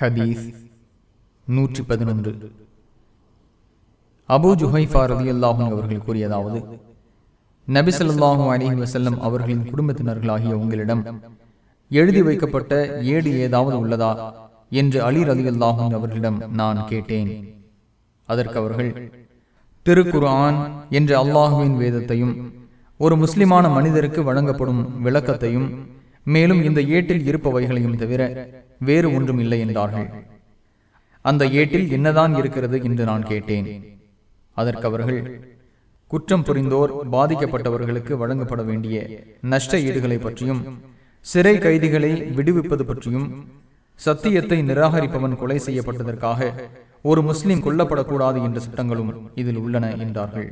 ஹதீஸ் நூற்றி பதினொன்று அபு ஜுஹைஃபா ரதி அல்லாஹும் அவர்கள் கூறியதாவது நபிசல்லாஹும் அலிஹி வசல்லம் அவர்களின் குடும்பத்தினர்களாகிய உங்களிடம் எழுதி வைக்கப்பட்ட ஏடு ஏதாவது உள்ளதா என்று அலி ரதி அல்லாஹும் அவர்களிடம் நான் கேட்டேன். அதற்கு அவர்கள் திருக்குர்ஆன் என்ற அல்லாஹுவின் வேதத்தையும் ஒரு முஸ்லிமான மனிதருக்கு வழங்கப்படும் விளக்கத்தையும் மேலும் இந்த ஏட்டில் இருப்பவைகளையும் தவிர வேறு ஒன்றும் இல்லை என்றார்கள். அந்த ஏட்டில் என்னதான் இருக்கிறது என்று நான் கேட்டேன். அதற்கு அவர்கள் குற்றம் புரிந்தோர் பாதிக்கப்பட்டவர்களுக்கு வழங்கப்பட வேண்டிய நஷ்ட ஈடுகளை பற்றியும் சிறை கைதிகளை விடுவிப்பது பற்றியும் சத்தியத்தை நிராகரிப்பவன் கொலை செய்யப்பட்டதற்காக ஒரு முஸ்லிம் கொல்லப்படக்கூடாது என்ற சட்டங்களும் இதில் உள்ளன என்றார்கள்.